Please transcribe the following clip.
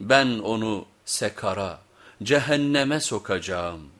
ben onu sekara, cehenneme sokacağım.''